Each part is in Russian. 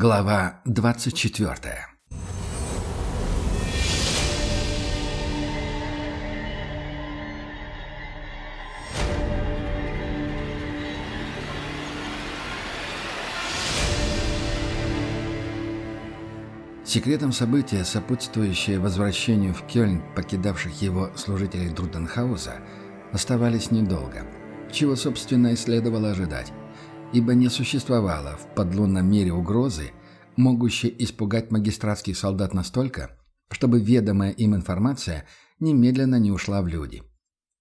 Глава 24 Секретом события, сопутствующее возвращению в Кёльн покидавших его служителей Друденхауса, оставались недолго, чего, собственно, и следовало ожидать ибо не существовало в подлунном мире угрозы, могущей испугать магистратских солдат настолько, чтобы ведомая им информация немедленно не ушла в люди.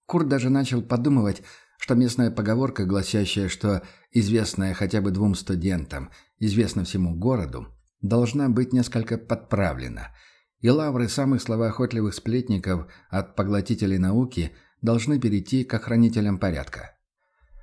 Курт даже начал подумывать, что местная поговорка, гласящая, что известная хотя бы двум студентам, известна всему городу, должна быть несколько подправлена, и лавры самых словоохотливых сплетников от поглотителей науки должны перейти к охранителям порядка.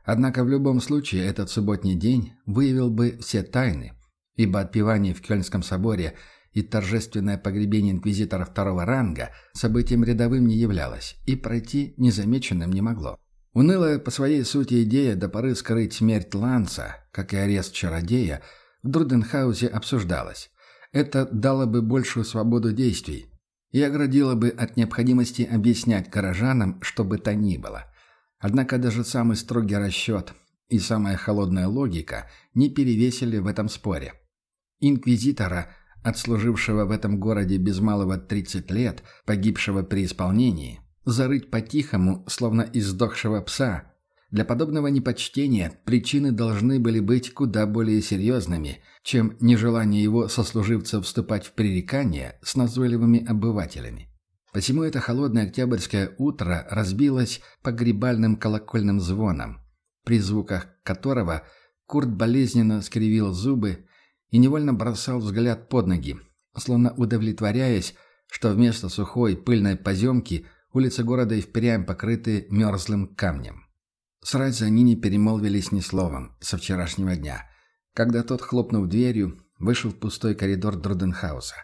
Однако в любом случае этот субботний день выявил бы все тайны, ибо отпевание в Кёльнском соборе и торжественное погребение инквизитора второго ранга событием рядовым не являлось и пройти незамеченным не могло. Унылая по своей сути идея до поры скрыть смерть Ланса, как и арест чародея, в Друденхаусе обсуждалась. Это дало бы большую свободу действий и оградило бы от необходимости объяснять горожанам, что бы то ни было – Однако даже самый строгий расчет и самая холодная логика не перевесили в этом споре. Инквизитора, отслужившего в этом городе без малого 30 лет, погибшего при исполнении, зарыть по-тихому, словно издохшего пса. Для подобного непочтения причины должны были быть куда более серьезными, чем нежелание его сослуживцев вступать в пререкание с назойливыми обывателями. Посему это холодное октябрьское утро разбилось погребальным колокольным звоном, при звуках которого Курт болезненно скривил зубы и невольно бросал взгляд под ноги, словно удовлетворяясь, что вместо сухой пыльной поземки улицы города и впрямь покрыты мерзлым камнем. Сразу они не перемолвились ни словом со вчерашнего дня, когда тот, хлопнув дверью, вышел в пустой коридор Друденхауса.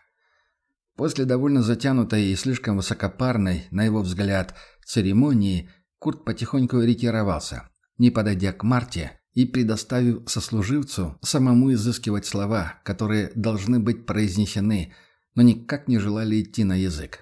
После довольно затянутой и слишком высокопарной, на его взгляд, церемонии, Курт потихоньку ретировался, не подойдя к Марте и предоставив сослуживцу самому изыскивать слова, которые должны быть произнесены, но никак не желали идти на язык.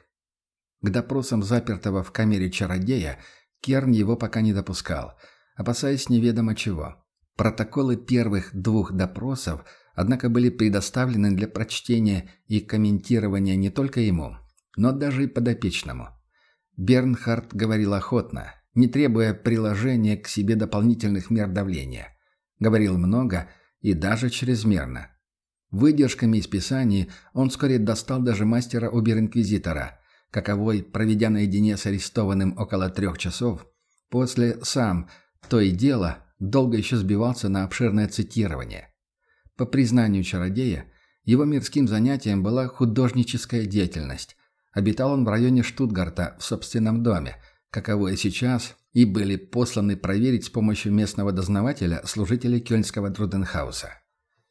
К допросам запертого в камере чародея Керн его пока не допускал, опасаясь неведомо чего. Протоколы первых двух допросов однако были предоставлены для прочтения и комментирования не только ему, но даже и подопечному. Бернхард говорил охотно, не требуя приложения к себе дополнительных мер давления. Говорил много и даже чрезмерно. Выдержками из писаний он вскоре достал даже мастера обер-инквизитора, каковой, проведя наедине с арестованным около трех часов, после сам, то и дело, долго еще сбивался на обширное цитирование. По признанию чародея, его мирским занятием была художническая деятельность. Обитал он в районе Штутгарта в собственном доме, каковое сейчас и были посланы проверить с помощью местного дознавателя служители Кёльнского Друденхауса.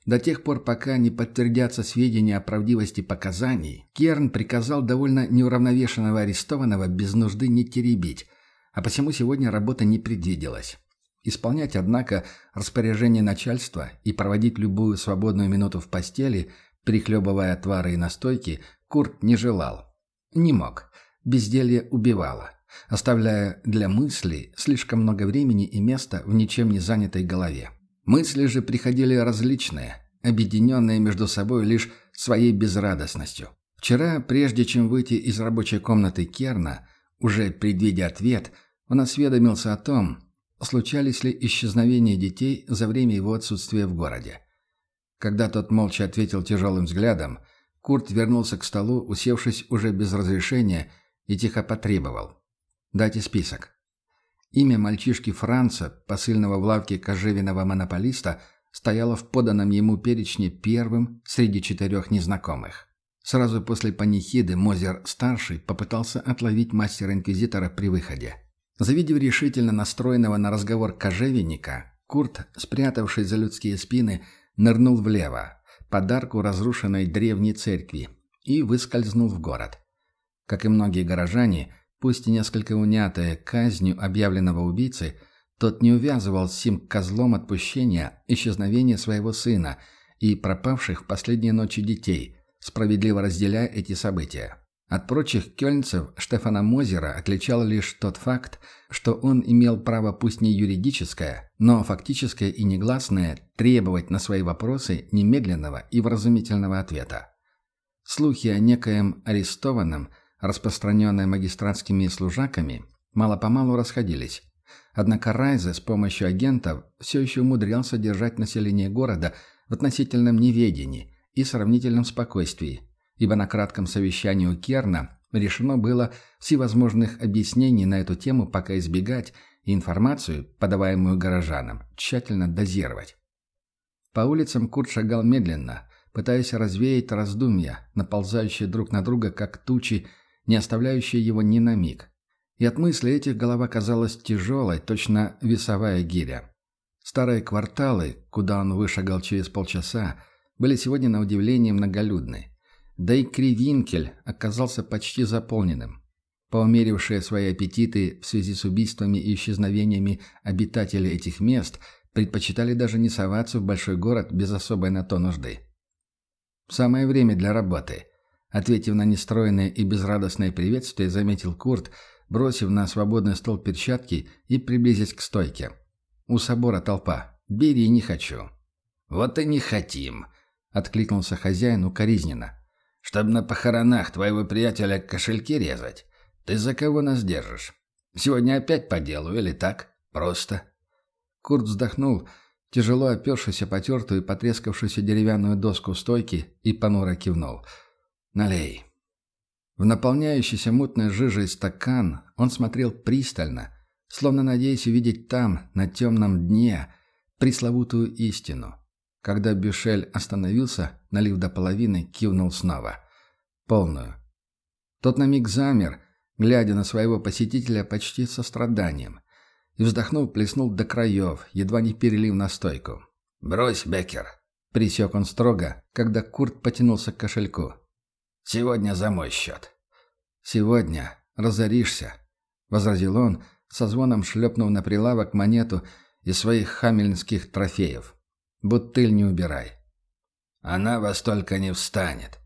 До тех пор, пока не подтвердятся сведения о правдивости показаний, Керн приказал довольно неуравновешенного арестованного без нужды не теребить, а посему сегодня работа не предвиделась. Исполнять, однако, распоряжение начальства и проводить любую свободную минуту в постели, прихлебывая отвары и настойки, Курт не желал. Не мог. Безделье убивало, оставляя для мыслей слишком много времени и места в ничем не занятой голове. Мысли же приходили различные, объединенные между собой лишь своей безрадостностью. Вчера, прежде чем выйти из рабочей комнаты Керна, уже предвидя ответ, он осведомился о том, случались ли исчезновения детей за время его отсутствия в городе. Когда тот молча ответил тяжелым взглядом, Курт вернулся к столу, усевшись уже без разрешения, и тихо потребовал. «Дайте список». Имя мальчишки Франца, посыльного в лавке кожевенного монополиста, стояло в поданном ему перечне первым среди четырех незнакомых. Сразу после панихиды Мозер-старший попытался отловить мастера-инквизитора при выходе. Завидев решительно настроенного на разговор кожевенника, Курт, спрятавшись за людские спины, нырнул влево, подарку разрушенной древней церкви, и выскользнул в город. Как и многие горожане, пусть и несколько унятые казнью объявленного убийцы, тот не увязывал с сим козлом отпущения исчезновение своего сына и пропавших в последние ночи детей, справедливо разделяя эти события. От прочих кёльнцев Штефана Мозера отличал лишь тот факт, что он имел право пусть не юридическое, но фактическое и негласное требовать на свои вопросы немедленного и вразумительного ответа. Слухи о некоем арестованном, распространенные магистратскими служаками, мало-помалу расходились. Однако Райзе с помощью агентов все еще умудрялся держать население города в относительном неведении и сравнительном спокойствии, ибо на кратком совещании у Керна решено было всевозможных объяснений на эту тему пока избегать и информацию, подаваемую горожанам, тщательно дозировать. По улицам Курт шагал медленно, пытаясь развеять раздумья, наползающие друг на друга, как тучи, не оставляющие его ни на миг. И от мысли этих голова казалась тяжелой, точно весовая гиря. Старые кварталы, куда он вышагал через полчаса, были сегодня на удивление многолюдны. Да и Кривинкель оказался почти заполненным. Поумерившие свои аппетиты в связи с убийствами и исчезновениями обитателей этих мест предпочитали даже не соваться в большой город без особой на то нужды. «Самое время для работы», — ответив на нестроенное и безрадостное приветствие, заметил Курт, бросив на свободный стол перчатки и приблизясь к стойке. «У собора толпа. Бери, не хочу». «Вот и не хотим», — откликнулся хозяин укоризненно. Чтобы на похоронах твоего приятеля кошельки резать? Ты за кого нас держишь? Сегодня опять по делу или так? Просто?» Курт вздохнул, тяжело опершись о потертую и потрескавшуюся деревянную доску стойки, и понуро кивнул. «Налей». В наполняющийся мутной жижей стакан он смотрел пристально, словно надеясь увидеть там, на темном дне, пресловутую истину. Когда Бюшель остановился, налив до половины, кивнул снова. Полную. Тот на миг замер, глядя на своего посетителя почти со страданием. И вздохнув, плеснул до краев, едва не перелив на стойку. «Брось, Беккер!» — присек он строго, когда Курт потянулся к кошельку. «Сегодня за мой счет». «Сегодня разоришься», — возразил он, со звоном шлепнув на прилавок монету из своих хамельнских трофеев. Бутыль не убирай. Она во столько не встанет.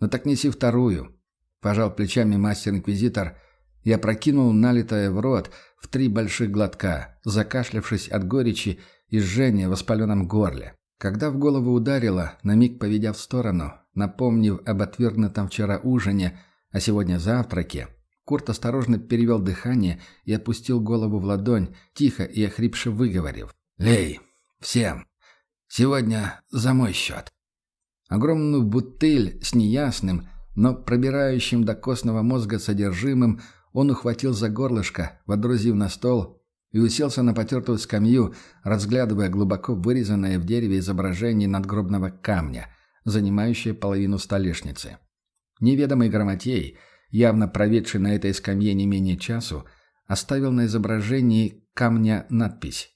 Ну так неси вторую. Пожал плечами мастер-инквизитор. Я прокинул налитое в рот в три больших глотка, закашлявшись от горечи и жжения в воспаленном горле. Когда в голову ударило, на миг поведя в сторону, напомнив об отвергнутом вчера ужине, а сегодня завтраке, Курт осторожно перевел дыхание и опустил голову в ладонь, тихо и охрипше выговорив. «Лей! Всем! Сегодня за мой счет». Огромную бутыль с неясным, но пробирающим до костного мозга содержимым он ухватил за горлышко, водрузив на стол, и уселся на потертую скамью, разглядывая глубоко вырезанное в дереве изображение надгробного камня, занимающее половину столешницы. Неведомый грамотей, явно проведший на этой скамье не менее часу, оставил на изображении камня надпись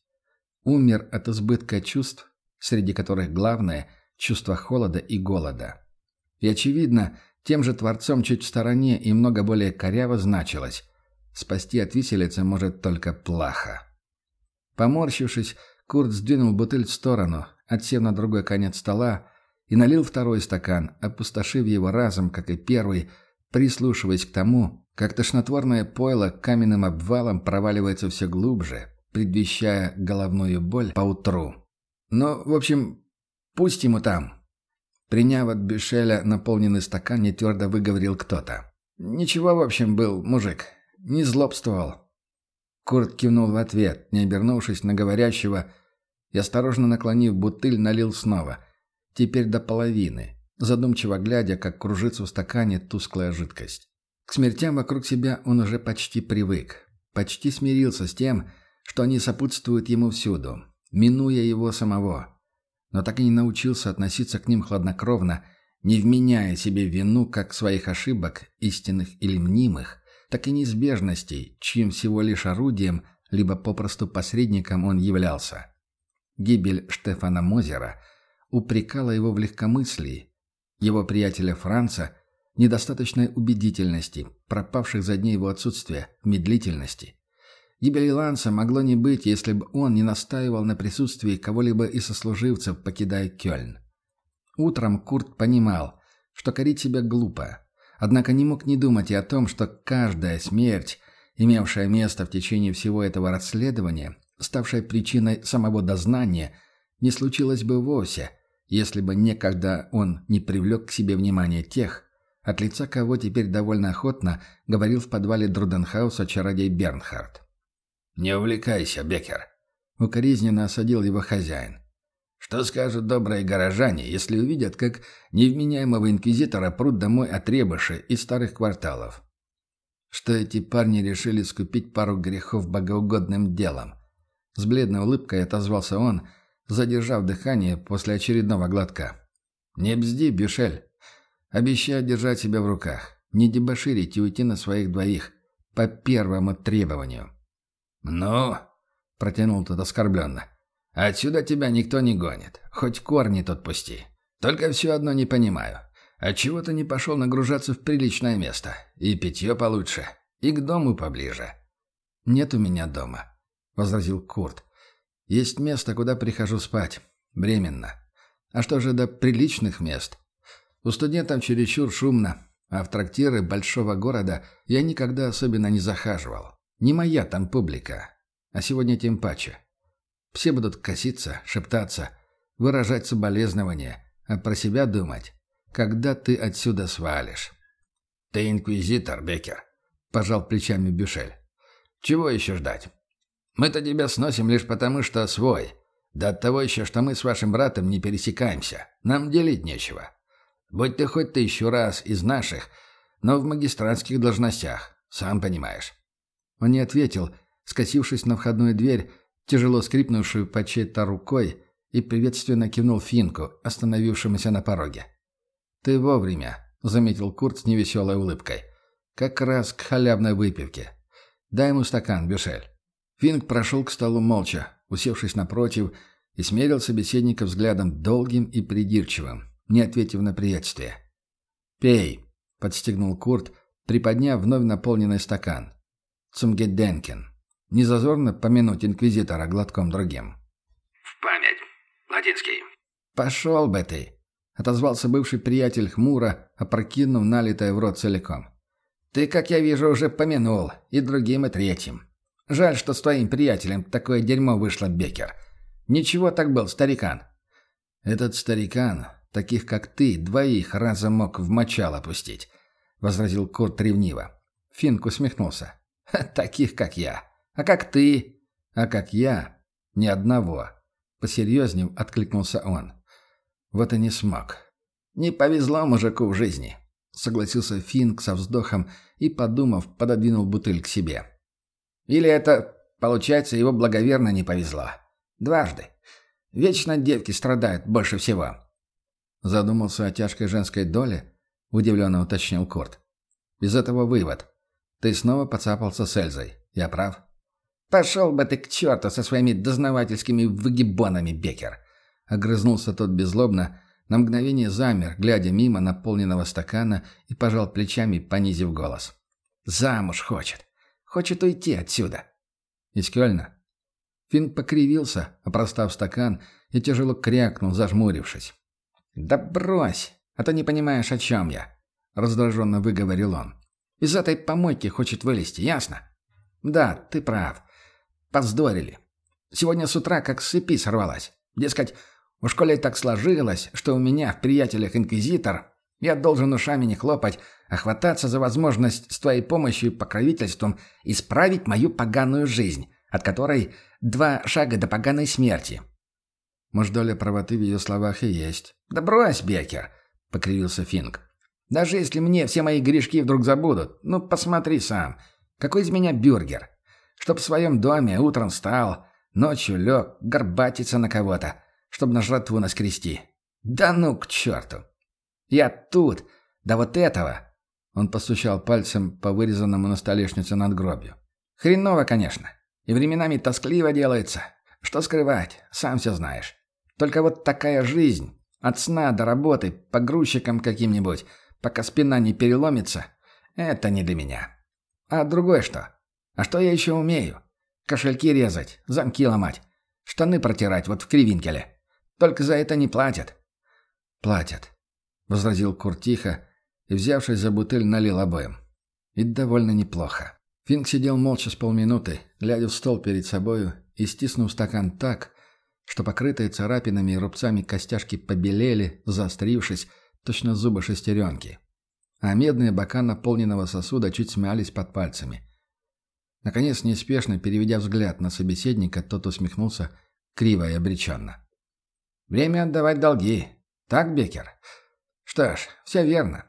«Умер от избытка чувств среди которых главное – чувство холода и голода. И, очевидно, тем же Творцом чуть в стороне и много более коряво значилось «спасти от виселицы может только плаха». Поморщившись, Курт сдвинул бутыль в сторону, отсев на другой конец стола, и налил второй стакан, опустошив его разом, как и первый, прислушиваясь к тому, как тошнотворное пойло каменным обвалом проваливается все глубже, предвещая головную боль поутру. Ну, в общем, пусть ему там. Приняв от Бюшеля наполненный стакан, не твердо выговорил кто-то. Ничего, в общем, был мужик. Не злобствовал. Курт кивнул в ответ, не обернувшись на говорящего, и, осторожно наклонив бутыль, налил снова. Теперь до половины, задумчиво глядя, как кружится в стакане тусклая жидкость. К смертям вокруг себя он уже почти привык. Почти смирился с тем, что они сопутствуют ему всюду минуя его самого. Но так и не научился относиться к ним хладнокровно, не вменяя себе вину как своих ошибок, истинных или мнимых, так и неизбежностей, чьим всего лишь орудием, либо попросту посредником он являлся. Гибель Штефана Мозера упрекала его в легкомыслии, его приятеля Франца – недостаточной убедительности, пропавших за дни его отсутствия, медлительности. Гибели Ланса могло не быть, если бы он не настаивал на присутствии кого-либо из сослуживцев, покидая Кёльн. Утром Курт понимал, что корить себя глупо. Однако не мог не думать и о том, что каждая смерть, имевшая место в течение всего этого расследования, ставшая причиной самого дознания, не случилась бы вовсе, если бы некогда он не привлек к себе внимание тех, от лица кого теперь довольно охотно говорил в подвале Друденхауса чародей Бернхард. «Не увлекайся, Беккер», — укоризненно осадил его хозяин. «Что скажут добрые горожане, если увидят, как невменяемого инквизитора прут домой от ребыши из старых кварталов?» Что эти парни решили скупить пару грехов богоугодным делом. С бледной улыбкой отозвался он, задержав дыхание после очередного глотка. «Не бзди, Бюшель. Обещаю держать себя в руках, не дебоширить и уйти на своих двоих, по первому требованию». «Ну?» — протянул тот оскорбленно. «Отсюда тебя никто не гонит, хоть корни тут пусти. Только все одно не понимаю. Отчего ты не пошел нагружаться в приличное место? И питье получше, и к дому поближе». «Нет у меня дома», — возразил Курт. «Есть место, куда прихожу спать. Временно. А что же до приличных мест? У студентов чересчур шумно, а в трактиры большого города я никогда особенно не захаживал. Не моя там публика. А сегодня тем паче. Все будут коситься, шептаться, выражать соболезнования, а про себя думать, когда ты отсюда свалишь. «Ты инквизитор, Беккер», — пожал плечами Бюшель. «Чего еще ждать? Мы-то тебя сносим лишь потому, что свой. Да от того еще, что мы с вашим братом не пересекаемся. Нам делить нечего. Будь ты хоть тысячу раз из наших, но в магистратских должностях, сам понимаешь». Он не ответил, скосившись на входную дверь, тяжело скрипнувшую по чьей-то рукой, и приветственно кивнул Финку, остановившемуся на пороге. «Ты вовремя», — заметил Курт с невеселой улыбкой. «Как раз к халявной выпивке. Дай ему стакан, Бюшель». Финк прошел к столу молча, усевшись напротив, и смерил собеседника взглядом долгим и придирчивым не ответив на приветствие. «Пей», — подстегнул Курт, приподняв вновь наполненный стакан. «Цумгеденкин. Не зазорно помянуть инквизитора глотком другим». «В память. Латинский». «Пошел бы ты», — отозвался бывший приятель хмуро, опрокинув налитое в рот целиком. «Ты, как я вижу, уже помянул, и другим, и третьим. Жаль, что с твоим приятелем такое дерьмо вышло, Бекер. Ничего так был, старикан». «Этот старикан Таких, как ты, двоих разом мог в мочал опустить», — возразил Курт ревниво. Финк усмехнулся. «Таких, как я. А как ты? А как я? Ни одного». Посерьезнее откликнулся он. «Вот и не смог. Не повезло мужику в жизни», — согласился Финк со вздохом и, подумав, пододвинул бутыль к себе. «Или это, получается, его благоверно не повезло. Дважды. Вечно девки страдают больше всего. Задумался о тяжкой женской доле? Удивленно уточнил Корт. Из этого вывод. Ты снова поцапался с Эльзой. Я прав? Пошел бы ты к черту со своими дознавательскими выгибонами, Бекер. Огрызнулся тот беззлобно, на мгновение замер, глядя мимо наполненного стакана и пожал плечами, понизив голос. «Замуж хочет. Хочет уйти отсюда». «Из Кёльна?» Финн покривился, опростав стакан, и тяжело крякнул, зажмурившись. «Да брось, а то не понимаешь, о чем я», — раздраженно выговорил он. «Из этой помойки хочет вылезти, ясно?» «Да, ты прав. Поздорили. Сегодня с утра как с цепи сорвалась. Дескать, в школе так сложилось, что у меня в приятелях инквизитор. Я должен ушами не хлопать, а хвататься за возможность с твоей помощью и покровительством исправить мою поганую жизнь, от которой два шага до поганой смерти. Может, доля правоты в ее словах и есть. «Да брось, Бекер!» — покривился Финк. «Даже если мне все мои грешки вдруг забудут, ну, посмотри сам. Какой из меня бюргер? Чтоб в своем доме утром встал, ночью лег, горбатиться на кого-то, чтоб на жратву наскрести. Да ну к черту! Я тут, да вот этого!» Он постучал пальцем по вырезанному на столешнице надгробию. «Хреново, конечно. И временами тоскливо делается. Что скрывать, сам все знаешь. Только вот такая жизнь. От сна до работы, погрузчиком каким-нибудь, пока спина не переломится, это не для меня. А другое что? А что я еще умею? Кошельки резать, замки ломать, штаны протирать вот в кривинкеле. Только за это не платят. «Платят», — возразил Курт тихо и, взявшись за бутыль, налил обоим. «И довольно неплохо». Финк сидел молча с полминуты, глядя в стол перед собою и стиснув стакан так, что покрытые царапинами и рубцами костяшки побелели, заострившись, точно зубы шестеренки. А медные бока наполненного сосуда чуть смялись под пальцами. Наконец, неспешно переведя взгляд на собеседника, тот усмехнулся криво и обреченно. «Время отдавать долги. Так, Бекер? Что ж, все верно.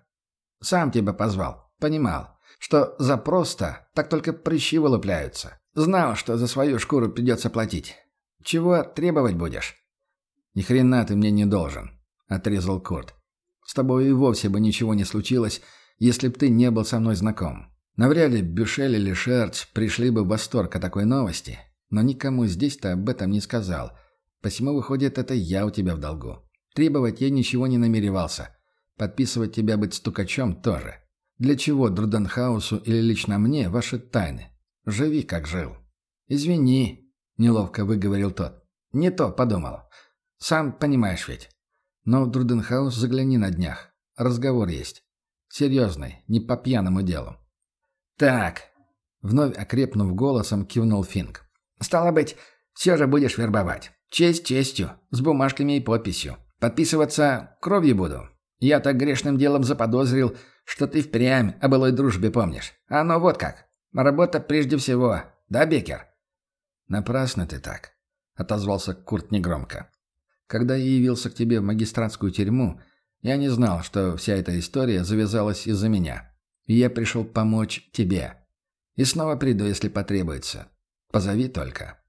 Сам тебя позвал. Понимал, что за просто так только прыщи вылупляются. Знал, что за свою шкуру придется платить. Чего требовать будешь?» «Ни хрена ты мне не должен», — отрезал Курт. «С тобой и вовсе бы ничего не случилось, если б ты не был со мной знаком. Навряд ли Бюшель или Шерц пришли бы в восторг от такой новости, но никому здесь-то об этом не сказал. Посему, выходит, это я у тебя в долгу. Требовать я ничего не намеревался. Подписывать тебя быть стукачом тоже. Для чего Друденхаусу или лично мне ваши тайны? Живи, как жил. Извини, неловко выговорил тот. Не то подумал. Сам понимаешь ведь. Но в Друденхаус загляни на днях. Разговор есть. Серьезный, не по пьяному делу. Так, вновь окрепнув голосом, кивнул Финк. Стало быть, все же будешь вербовать. Честь честью, с бумажками и подписью. Подписываться кровью буду. Я так грешным делом заподозрил, что ты впрямь о былой дружбе помнишь. А ну вот как. Работа прежде всего. Да, Бекер? Напрасно ты так, отозвался Курт негромко. Когда я явился к тебе в магистратскую тюрьму, я не знал, что вся эта история завязалась из-за меня. И я пришел помочь тебе. И снова приду, если потребуется. Позови только.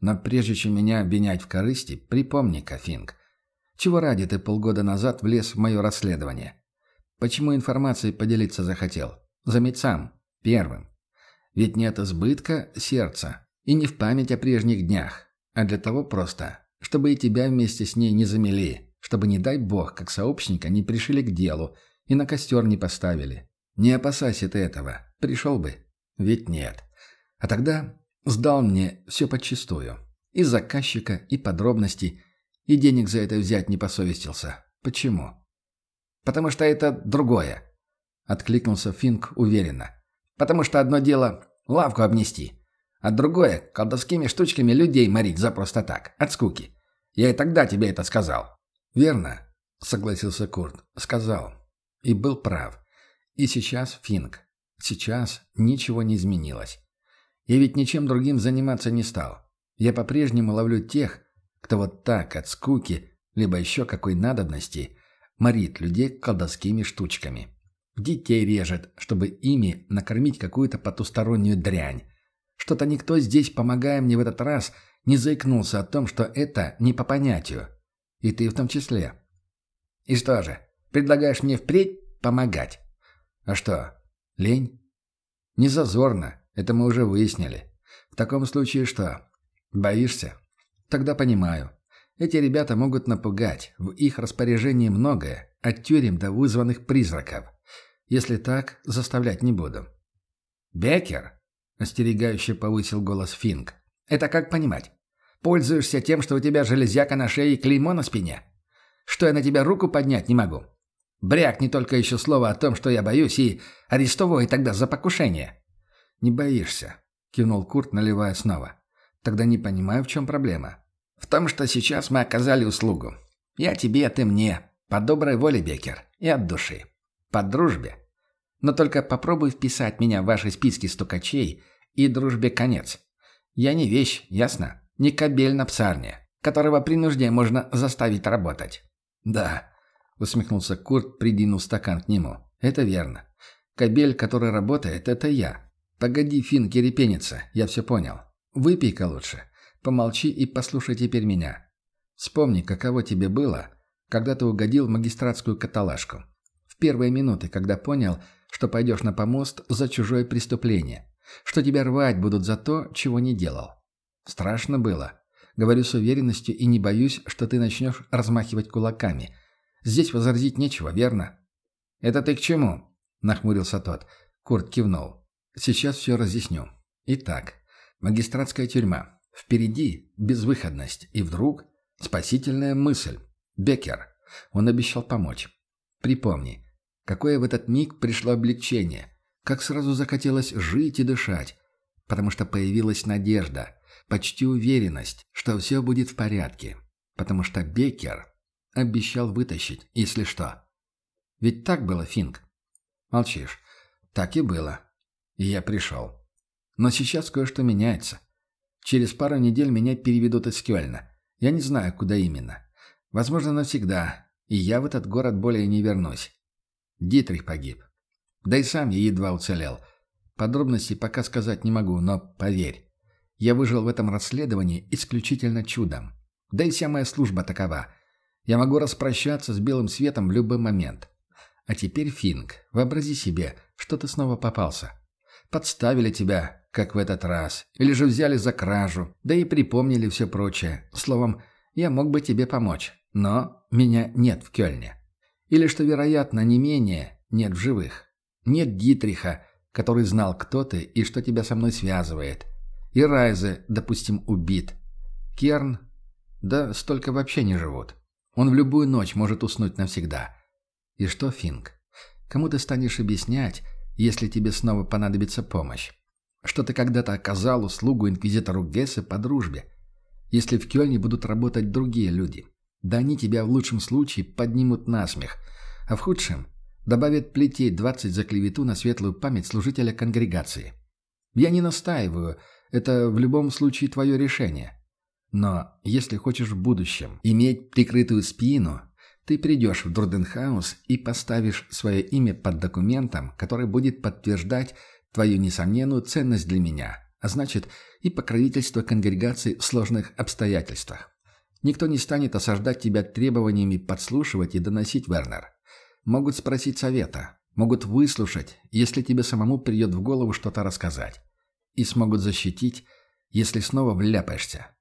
Но прежде чем меня обвинять в корысти, припомни-ка, Финк, чего ради ты полгода назад влез в мое расследование? Почему информацией поделиться захотел? Заметь сам, первым. Ведь нет избытка сердца, и не в память о прежних днях, а для того просто, чтобы и тебя вместе с ней не замели, чтобы, не дай бог, как сообщника не пришили к делу и на костер не поставили. Не опасайся ты этого, пришел бы. Ведь нет. А тогда Сдал мне все подчистую. И заказчика, и подробности, и денег за это взять не посовестился. Почему? Потому что это другое. Откликнулся Финк уверенно. Потому что одно дело лавку обнести, а другое — колдовскими штучками людей морить за просто так, от скуки. Я и тогда тебе это сказал. Верно, согласился Курт. Сказал. И был прав. И сейчас Финк. Сейчас ничего не изменилось. Я ведь ничем другим заниматься не стал. Я по-прежнему ловлю тех, кто вот так, от скуки, либо еще какой надобности, морит людей колдовскими штучками. Детей режет, чтобы ими накормить какую-то потустороннюю дрянь. Что-то никто здесь, помогая мне в этот раз, не заикнулся о том, что это не по понятию. И ты в том числе. И что же, предлагаешь мне впредь помогать? А что, лень? Не зазорно, это мы уже выяснили. В таком случае что? Боишься? Тогда понимаю. Эти ребята могут напугать. В их распоряжении многое. От тюрем до вызванных призраков. Если так, заставлять не буду. «Беккер?» – остерегающе повысил голос Финк. «Это как понимать? Пользуешься тем, что у тебя железяка на шее и клеймо на спине? Что я на тебя руку поднять не могу? Бряк не только еще слово о том, что я боюсь, и арестовывай тогда за покушение». «Не боишься?» – кивнул Курт, наливая снова. «Тогда не понимаю, в чем проблема». «В том, что сейчас мы оказали услугу. Я тебе, ты мне. По доброй воле, Бекер. И от души. По дружбе. Но только попробуй вписать меня в ваши списки стукачей, и дружбе конец. Я не вещь, ясно? Не кобель на псарне, которого при нужде можно заставить работать». «Да», — усмехнулся Курт, придвинув стакан к нему. «Это верно. Кобель, который работает, это я. «Погоди, Фин, кирепениться, я все понял. Выпей-ка лучше. Помолчи и послушай теперь меня. Вспомни, каково тебе было, когда ты угодил в магистратскую каталажку. В первые минуты, когда понял, что пойдешь на помост за чужое преступление. Что тебя рвать будут за то, чего не делал. Страшно было. Говорю с уверенностью и не боюсь, что ты начнешь размахивать кулаками. Здесь возразить нечего, верно?» «Это ты к чему?» – нахмурился тот. Курт кивнул. Сейчас все разъясню. Итак, магистратская тюрьма. Впереди безвыходность. И вдруг спасительная мысль. Беккер. Он обещал помочь. Припомни, какое в этот миг пришло облегчение, как сразу захотелось жить и дышать, потому что появилась надежда, почти уверенность, что все будет в порядке, потому что Беккер обещал вытащить, если что. Ведь так было, Финк? Молчишь. Так и было. И я пришел. Но сейчас кое-что меняется. Через пару недель меня переведут из Кёльна. Я не знаю, куда именно. Возможно, навсегда. И я в этот город более не вернусь. Дитрих погиб. Да и сам я едва уцелел. Подробностей пока сказать не могу, но поверь. Я выжил в этом расследовании исключительно чудом. Да и вся моя служба такова. Я могу распрощаться с белым светом в любой момент. А теперь, Финк, вообрази себе, что ты снова попался. Подставили тебя, как в этот раз, или же взяли за кражу, да и припомнили все прочее. Словом, я мог бы тебе помочь, но меня нет в Кёльне. Или, что вероятно, не менее, нет в живых. Нет Дитриха, который знал, кто ты и что тебя со мной связывает. И Райзе, допустим, убит. Керн, да столько вообще не живут. Он в любую ночь может уснуть навсегда. И что, Финк? Кому ты станешь объяснять, если тебе снова понадобится помощь? Что ты когда-то оказал услугу инквизитору Гессе по дружбе? Если в Кёльне будут работать другие люди, да они тебя в лучшем случае поднимут на смех, а в худшем добавят плетей 20 за клевету на светлую память служителя конгрегации. Я не настаиваю, это в любом случае твое решение. Но если хочешь в будущем иметь прикрытую спину, ты придешь в Дурденхаус и поставишь свое имя под документом, который будет подтверждать твою несомненную ценность для меня, а значит и покровительство конгрегации в сложных обстоятельствах. Никто не станет осаждать тебя требованиями подслушивать и доносить, Вернер. Могут спросить совета, могут выслушать, если тебе самому придет в голову что-то рассказать. И смогут защитить, если снова вляпаешься.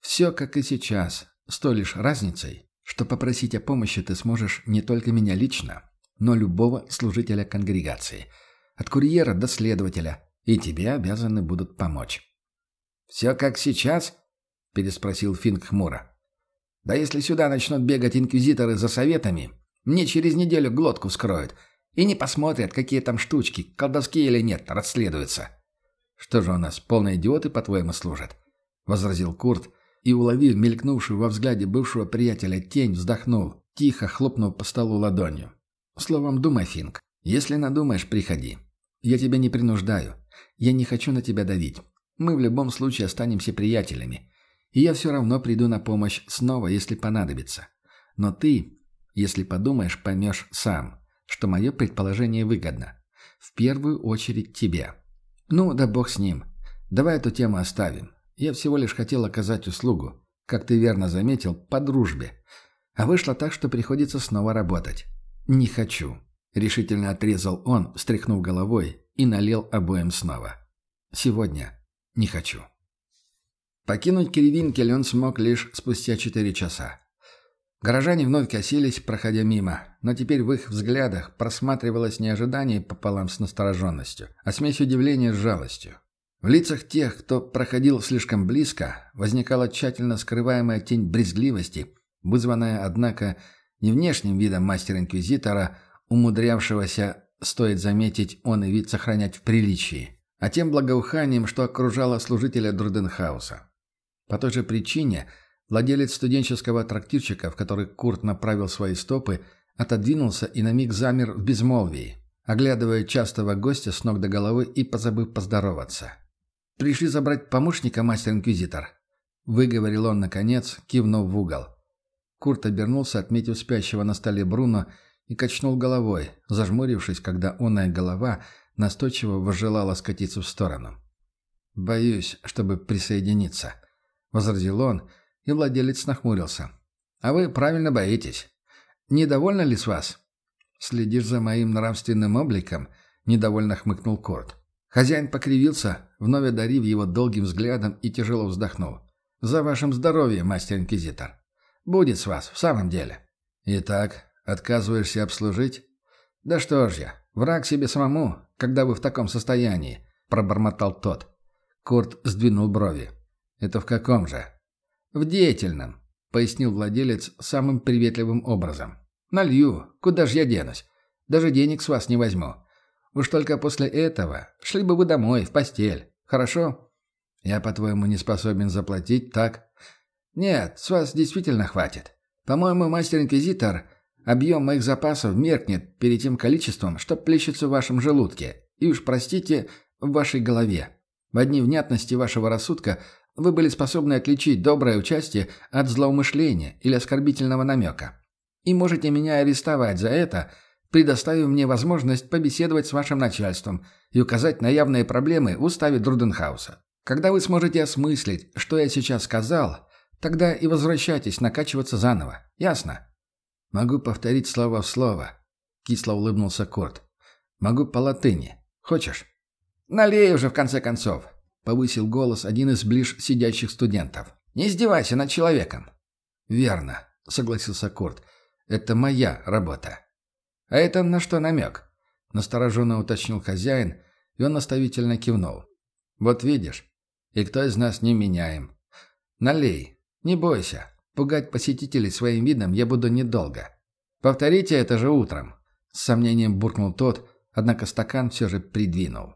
Все как и сейчас, с той лишь разницей, что попросить о помощи ты сможешь не только меня лично, но любого служителя конгрегации, от курьера до следователя, и тебе обязаны будут помочь. «Все как сейчас?» – переспросил Финк хмуро. «Да если сюда начнут бегать инквизиторы за советами, мне через неделю глотку вскроют и не посмотрят, какие там штучки, колдовские или нет, расследуются». «Что же у нас, полные идиоты, по-твоему, служат?» – возразил Курт, и, уловив мелькнувшую во взгляде бывшего приятеля тень, вздохнул, тихо хлопнув по столу ладонью. «Словом, думай, Финк. Если надумаешь, приходи. Я тебя не принуждаю. Я не хочу на тебя давить. Мы в любом случае останемся приятелями. И я все равно приду на помощь снова, если понадобится. Но ты, если подумаешь, поймешь сам, что мое предположение выгодно. В первую очередь тебе. Ну, да бог с ним. Давай эту тему оставим. Я всего лишь хотел оказать услугу, как ты верно заметил, по дружбе. А вышло так, что приходится снова работать. Не хочу. Решительно отрезал он, встряхнув головой, и налил обоим снова. Сегодня не хочу. Покинуть Кирвинкель он смог лишь спустя четыре часа. Горожане вновь косились, проходя мимо, но теперь в их взглядах просматривалось не ожидание пополам с настороженностью, а смесь удивления с жалостью. В лицах тех, кто проходил слишком близко, возникала тщательно скрываемая тень брезгливости, вызванная, однако, не внешним видом мастера-инквизитора, умудрявшегося, стоит заметить, он и вид сохранять в приличии, а тем благоуханием, что окружало служителя Друденхауса. По той же причине владелец студенческого трактирчика, в который Курт направил свои стопы, отодвинулся и на миг замер в безмолвии, оглядывая частого гостя с ног до головы и позабыв поздороваться. «Пришли забрать помощника, мастер-инквизитор», — выговорил он, наконец, кивнув в угол. Курт обернулся, отметив спящего на столе Бруно, и качнул головой, зажмурившись, когда онная голова настойчиво возжелала скатиться в сторону. «Боюсь, чтобы присоединиться», — возразил он, и владелец нахмурился. «А вы правильно боитесь. Недовольна ли с вас?» «Следишь за моим нравственным обликом?» — недовольно хмыкнул Курт. Хозяин покривился, вновь одарив его долгим взглядом и тяжело вздохнул. «За вашим здоровьем, мастер-инквизитор. Будет с вас, в самом деле». «Итак, отказываешься обслужить?» «Да что ж я, враг себе самому, когда вы в таком состоянии», — пробормотал тот. Курт сдвинул брови. «Это в каком же?» «В деятельном. — пояснил владелец самым приветливым образом. «Налью. Куда ж я денусь? Даже денег с вас не возьму. Уж только после этого шли бы вы домой, в постель. Хорошо? Я, по-твоему, не способен заплатить, так? Нет, с вас действительно хватит. По-моему, мастер-инквизитор, объем моих запасов меркнет перед тем количеством, что плещется в вашем желудке. И уж, простите, в вашей голове. В одни внятности вашего рассудка вы были способны отличить доброе участие от злоумышления или оскорбительного намека. И можете меня арестовать за это – предоставив мне возможность побеседовать с вашим начальством и указать на явные проблемы в уставе Друденхауса. Когда вы сможете осмыслить, что я сейчас сказал, тогда и возвращайтесь накачиваться заново. Ясно? Могу повторить слово в слово. Кисло улыбнулся Корт. Могу по латыни. Хочешь? Налей уже в конце концов. Повысил голос один из ближ сидящих студентов. Не издевайся над человеком. Верно, согласился Корт. Это моя работа. «А это на что намек?» – настороженно уточнил хозяин, и он наставительно кивнул. «Вот видишь, и кто из нас не меняем. Налей, не бойся, пугать посетителей своим видом я буду недолго. Повторите это же утром», – с сомнением буркнул тот, однако стакан все же придвинул.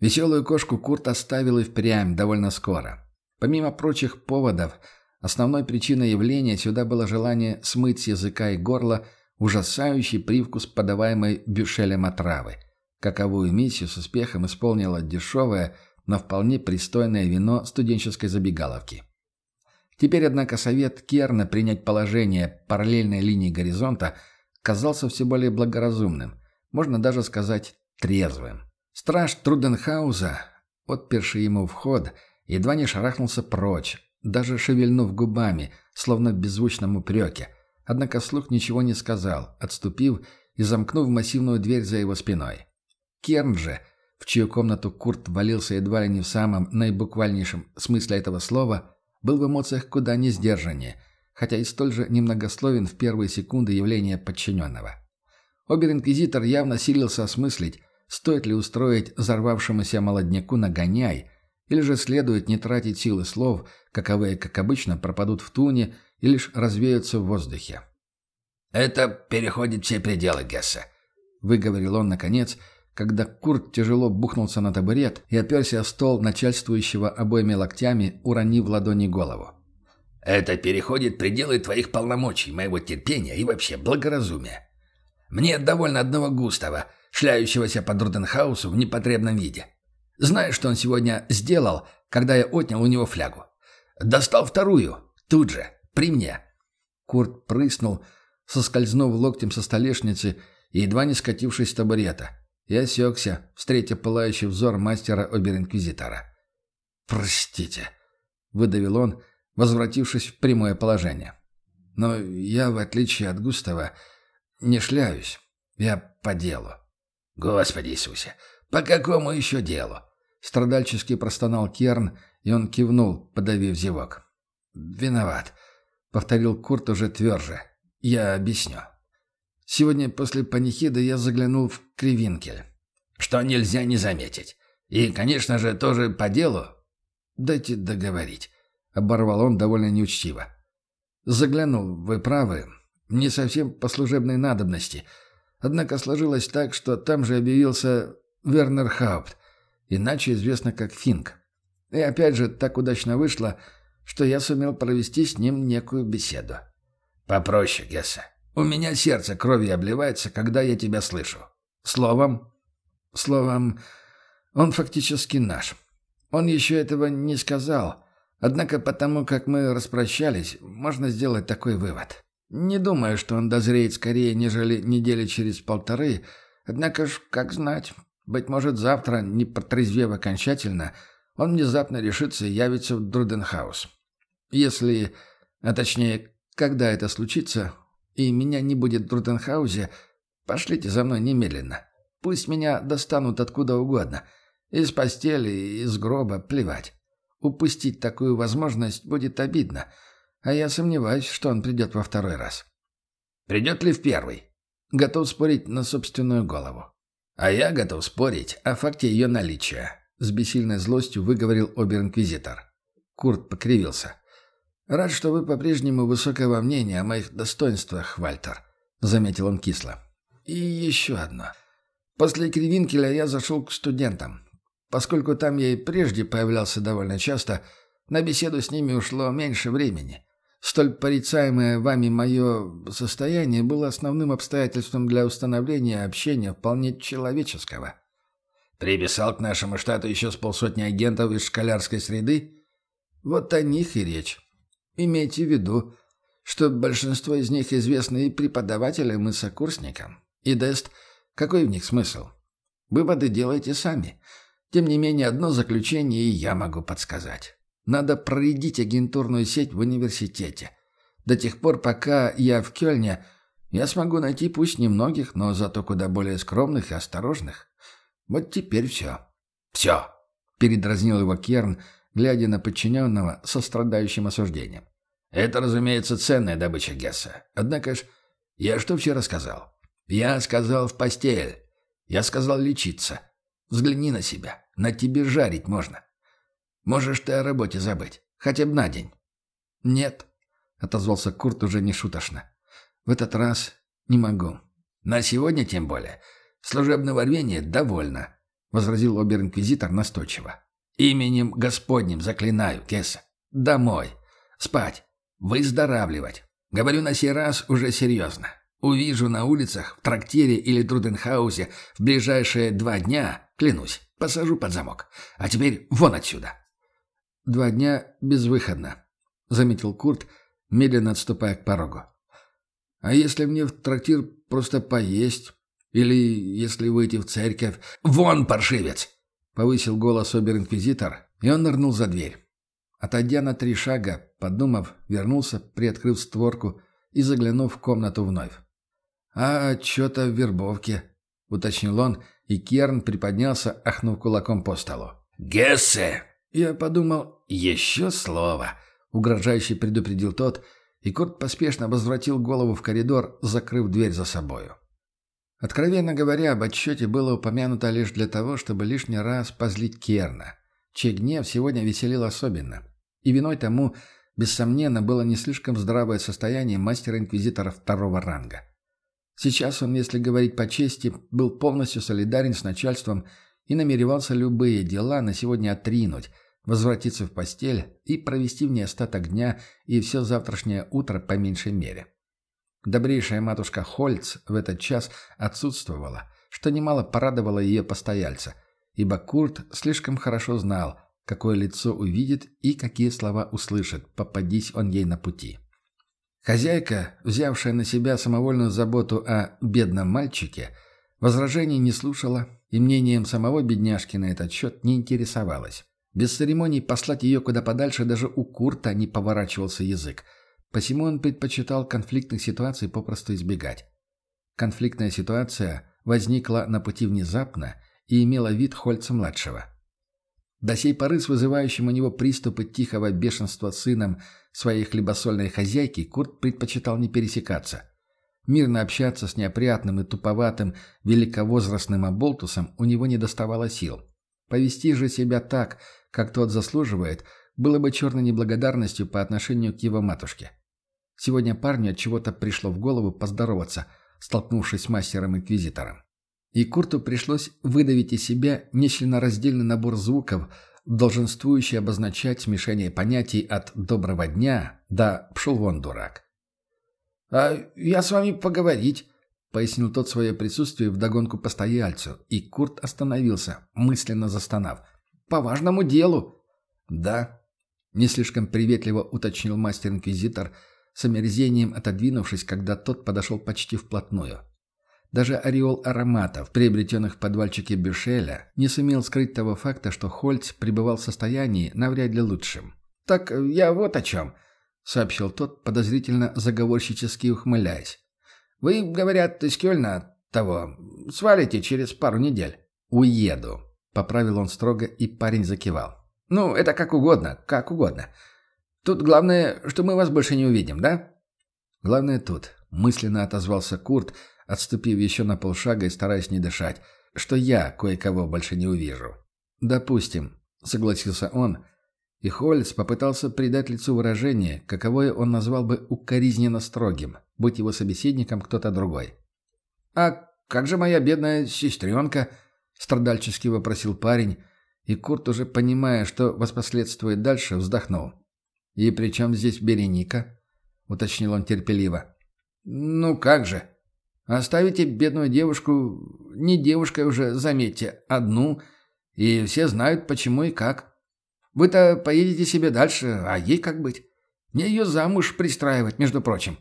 Веселую кошку Курт оставил и впрямь довольно скоро. Помимо прочих поводов, основной причиной явления сюда было желание смыть с языка и горла – ужасающий привкус подаваемой бюшелем отравы. Каковую миссию с успехом исполнило дешевое, но вполне пристойное вино студенческой забегаловки. Теперь, однако, совет Керна принять положение параллельной линии горизонта казался все более благоразумным, можно даже сказать трезвым. Страж Труденхауза, отперший ему вход, едва не шарахнулся прочь, даже шевельнув губами, словно в беззвучном упреке, однако вслух ничего не сказал, отступив и замкнув массивную дверь за его спиной. Керн же, в чью комнату Курт валился едва ли не в самом наибуквальнейшем смысле этого слова, был в эмоциях куда не сдержаннее, хотя и столь же немногословен в первые секунды явления подчиненного. Обер-инквизитор явно силился осмыслить, стоит ли устроить взорвавшемуся молодняку нагоняй, или же следует не тратить силы слов, каковые, как обычно, пропадут в туне и лишь развеются в воздухе. «Это переходит все пределы Гесса», — выговорил он наконец, когда Курт тяжело бухнулся на табурет и оперся о стол начальствующего обоими локтями, уронив в ладони голову. «Это переходит пределы твоих полномочий, моего терпения и вообще благоразумия. Мне довольно одного Густава, шляющегося по Друденхаусу в непотребном виде. Знаешь, что он сегодня сделал, когда я отнял у него флягу? Достал вторую, тут же, при мне!» Курт прыснул, соскользнув локтем со столешницы и едва не скатившись с табурета. И осекся, встретив пылающий взор мастера обер-инквизитора. «Простите», — выдавил он, возвратившись в прямое положение. «Но я, в отличие от Густава, не шляюсь. Я по делу». «Господи Иисусе, по какому еще делу?» Страдальчески простонал Керн, и он кивнул, подавив зевок. «Виноват. — повторил Курт уже тверже. «Я объясню. Сегодня после панихиды я заглянул в Кривинкель». «Что нельзя не заметить. И, конечно же, тоже по делу». «Дайте договорить», — оборвал он довольно неучтиво. «Заглянул, вы правы. Не совсем по служебной надобности. Однако сложилось так, что там же объявился Вернер Хаупт, иначе известно как Финк. И опять же так удачно вышло, что я сумел провести с ним некую беседу. «Попроще, Гесса. У меня сердце кровью обливается, когда я тебя слышу. Словом...» «Словом, он фактически наш. Он еще этого не сказал, однако потому, как мы распрощались, можно сделать такой вывод. Не думаю, что он дозреет скорее, нежели недели через полторы, однако ж, как знать, быть может, завтра, не протрезвев окончательно, он внезапно решится и явится в Друденхаус. Если, а точнее, когда это случится, и меня не будет в Трутенхаузе, пошлите за мной немедленно. Пусть меня достанут откуда угодно. Из постели, из гроба, плевать. Упустить такую возможность будет обидно, а я сомневаюсь, что он придет во второй раз. Придет ли в первый? Готов спорить на собственную голову. А я готов спорить о факте ее наличия, с бессильной злостью выговорил обер-инквизитор. Курт покривился. «Рад, что вы по-прежнему высокого мнения о моих достоинствах, Вальтер», — заметил он кисло. «И еще одно. После Кривинкеля я зашел к студентам. Поскольку там я и прежде появлялся довольно часто, на беседу с ними ушло меньше времени. Столь порицаемое вами мое состояние было основным обстоятельством для установления общения вполне человеческого. Приписал к нашему штату еще с полсотни агентов из школярской среды? Вот о них и речь. Имейте в виду, что большинство из них известны и преподавателям, и сокурсникам. И Дест, какой в них смысл? Выводы делайте сами. Тем не менее, одно заключение и я могу подсказать. Надо проредить агентурную сеть в университете. До тех пор, пока я в Кёльне, я смогу найти пусть немногих, но зато куда более скромных и осторожных. Вот теперь все. «Все!» — передразнил его Керн, глядя на подчиненного со страдающим осуждением. «Это, разумеется, ценная добыча Гесса. Однако ж, я что вчера сказал? Я сказал в постель. Я сказал лечиться. Взгляни на себя. На тебе жарить можно. Можешь ты о работе забыть. Хотя бы на день». «Нет», — отозвался Курт уже не шуточно. «В этот раз не могу». «На сегодня тем более. Служебного рвения довольно», — возразил обер-инквизитор настойчиво. «Именем Господним заклинаю, Кесса. Домой. Спать. Выздоравливать. Говорю на сей раз уже серьезно. Увижу на улицах, в трактире или Труденхаусе в ближайшие два дня, клянусь, посажу под замок. А теперь вон отсюда. «Два дня безвыходно», — заметил Курт, медленно отступая к порогу. «А если мне в трактир просто поесть? Или если выйти в церковь?» «Вон, паршивец!» — повысил голос обер-инквизитор, и он нырнул за дверь. Отойдя на три шага, подумав, вернулся, приоткрыв створку и заглянув в комнату вновь. «А что-то в вербовке», — уточнил он, и Керн приподнялся, ахнув кулаком по столу. «Гессе!» Я подумал, «Еще слово!» — угрожающе предупредил тот, и Курт поспешно возвратил голову в коридор, закрыв дверь за собою. Откровенно говоря, об отчете было упомянуто лишь для того, чтобы лишний раз позлить Керна, чей гнев сегодня веселил особенно. И виной тому, бессомненно, было не слишком здравое состояние мастера-инквизитора второго ранга. Сейчас он, если говорить по чести, был полностью солидарен с начальством и намеревался любые дела на сегодня отринуть, возвратиться в постель и провести в ней остаток дня и все завтрашнее утро по меньшей мере. Добрейшая матушка Хольц в этот час отсутствовала, что немало порадовало ее постояльца, ибо Курт слишком хорошо знал, какое лицо увидит и какие слова услышит, попадись он ей на пути. Хозяйка, взявшая на себя самовольную заботу о бедном мальчике, возражений не слушала и мнением самого бедняжки на этот счет не интересовалась. Без церемоний послать ее куда подальше даже у Курта не поворачивался язык, посему он предпочитал конфликтных ситуаций попросту избегать. Конфликтная ситуация возникла на пути внезапно и имела вид Хольца-младшего. До сей поры с вызывающим у него приступы тихого бешенства сыном своей хлебосольной хозяйки Курт предпочитал не пересекаться. Мирно общаться с неопрятным и туповатым великовозрастным оболтусом у него не доставало сил. Повести же себя так, как тот заслуживает, было бы черной неблагодарностью по отношению к его матушке. Сегодня парню от чего-то пришло в голову поздороваться, столкнувшись с мастером-инквизитором. И Курту пришлось выдавить из себя нечленораздельный набор звуков, долженствующий обозначать смешение понятий от «доброго дня» до «пшел вон, дурак». «А я с вами поговорить», — пояснил тот свое присутствие вдогонку постояльцу, и Курт остановился, мысленно застонав. «По важному делу». «Да», — не слишком приветливо уточнил мастер-инквизитор, с омерзением отодвинувшись, когда тот подошел почти вплотную. Даже ореол ароматов, приобретенных в подвальчике Бюшеля, не сумел скрыть того факта, что Хольц пребывал в состоянии навряд ли лучшим. «Так я вот о чем», сообщил тот, подозрительно заговорщически ухмыляясь. «Вы, говорят, из Кёльна того, свалите через пару недель». «Уеду», — поправил он строго, и парень закивал. «Ну, это как угодно, как угодно. Тут главное, что мы вас больше не увидим, да?» «Главное тут», — мысленно отозвался Курт, отступив еще на полшага и стараясь не дышать, что я кое-кого больше не увижу. «Допустим», — согласился он, И Хольц попытался придать лицу выражение, каковое он назвал бы укоризненно строгим, будь его собеседником кто-то другой. «А как же моя бедная сестренка?» — страдальчески вопросил парень, и Курт, уже понимая, что воспоследствует дальше, вздохнул. «И при чем здесь Береника?» — уточнил он терпеливо. «Ну как же? Оставите бедную девушку, не девушкой уже, заметьте, одну, и все знают, почему и как. Вы-то поедете себе дальше, а ей как быть? Мне ее замуж пристраивать, между прочим.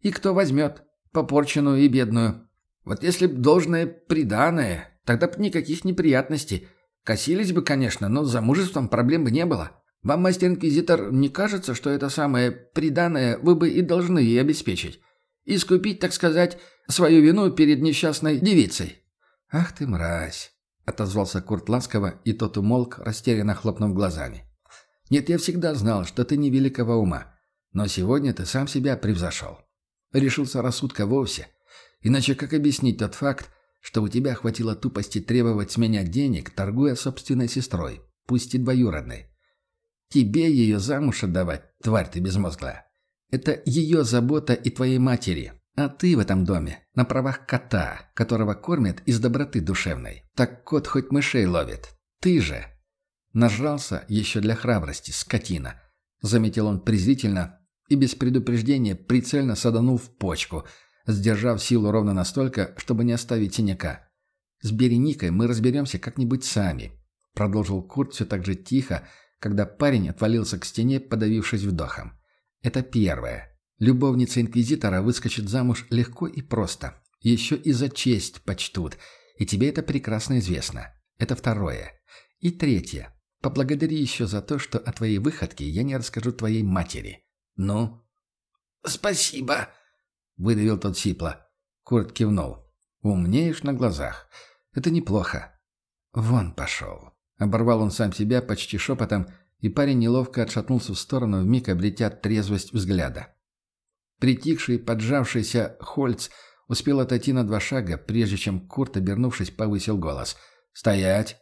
И кто возьмет? Попорченную и бедную. Вот если б должное приданое, тогда б никаких неприятностей. Косились бы, конечно, но с замужеством проблем бы не было. Вам, мастер-инквизитор, не кажется, что это самое приданое вы бы и должны ей обеспечить? Искупить, так сказать, свою вину перед несчастной девицей?» «Ах ты мразь!» — отозвался Курт ласково, и тот умолк, растерянно хлопнув глазами. «Нет, я всегда знал, что ты не великого ума, но сегодня ты сам себя превзошел. Решился рассудка вовсе. Иначе как объяснить тот факт, что у тебя хватило тупости требовать с меня денег, торгуя собственной сестрой, пусть и двоюродной? Тебе ее замуж отдавать, тварь ты безмозглая. Это ее забота и твоей матери. А ты в этом доме на правах кота, которого кормят из доброты душевной. Так кот хоть мышей ловит. Ты же. Нажрался еще для храбрости, скотина. Заметил он презрительно и без предупреждения прицельно саданул в почку, сдержав силу ровно настолько, чтобы не оставить синяка. «С Береникой мы разберемся как-нибудь сами», — продолжил Курт все так же тихо, когда парень отвалился к стене, подавившись вдохом. Это первое. Любовница инквизитора выскочит замуж легко и просто. Еще и за честь почтут. И тебе это прекрасно известно. Это второе. И третье. Поблагодари еще за то, что о твоей выходке я не расскажу твоей матери. Ну? «Спасибо», — выдавил тот сипло. Курт кивнул. «Умнеешь на глазах. Это неплохо». «Вон пошел». Оборвал он сам себя почти шепотом и парень неловко отшатнулся в сторону, вмиг обретя трезвость взгляда. Притихший, поджавшийся Хольц успел отойти на два шага, прежде чем Курт, обернувшись, повысил голос. «Стоять!»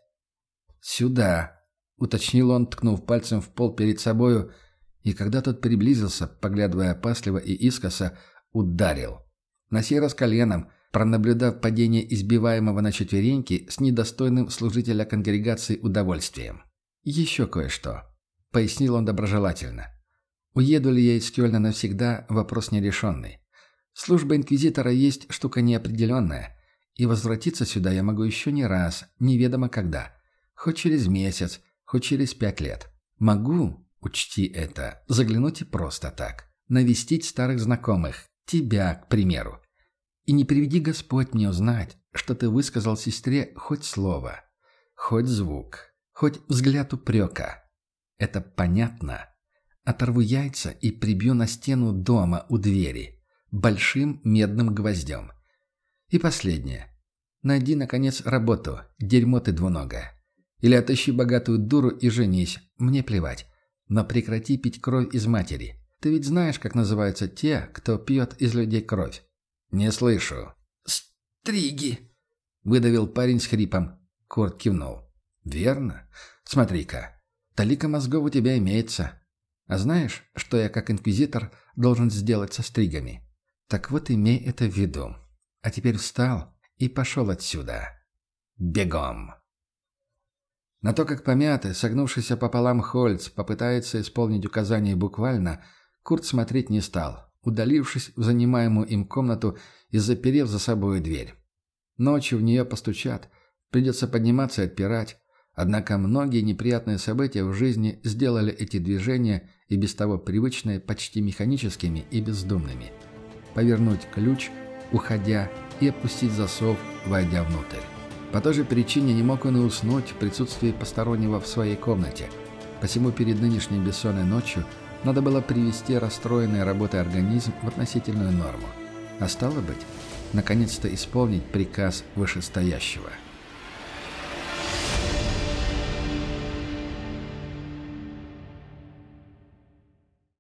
«Сюда!» — уточнил он, ткнув пальцем в пол перед собою, и когда тот приблизился, поглядывая опасливо и искоса, ударил. На сей раз коленом, пронаблюдав падение избиваемого на четвереньки с недостойным служителя конгрегации удовольствием. «Еще кое-что», — пояснил он доброжелательно. «Уеду ли я из Кёльна навсегда — вопрос нерешенный. Служба инквизитора есть штука неопределенная, и возвратиться сюда я могу еще не раз, неведомо когда. Хоть через месяц, хоть через пять лет. Могу, учти это, заглянуть и просто так. Навестить старых знакомых, тебя, к примеру. И не приведи Господь мне узнать, что ты высказал сестре хоть слово, хоть звук, Хоть взгляд упрека. Это понятно. Оторву яйца и прибью на стену дома у двери. Большим медным гвоздем. И последнее. Найди, наконец, работу, дерьмо ты двуногая. Или отыщи богатую дуру и женись, мне плевать. Но прекрати пить кровь из матери. Ты ведь знаешь, как называются те, кто пьет из людей кровь? Не слышу. «Стриги!» — выдавил парень с хрипом. Корт кивнул. «Верно. Смотри-ка. Талика мозгов у тебя имеется. А знаешь, что я как инквизитор должен сделать со стригами? Так вот имей это в виду. А теперь встал и пошел отсюда. Бегом!» На то, как помятый, согнувшийся пополам Хольц попытается исполнить указание буквально, Курт смотреть не стал, удалившись в занимаемую им комнату и заперев за собой дверь. Ночью в нее постучат, придется подниматься и отпирать, Однако многие неприятные события в жизни сделали эти движения и без того привычные почти механическими и бездумными. Повернуть ключ, уходя, и опустить засов, войдя внутрь. По той же причине не мог он и уснуть в присутствии постороннего в своей комнате. Посему перед нынешней бессонной ночью надо было привести расстроенный работой организм в относительную норму. А стало быть, наконец-то исполнить приказ вышестоящего –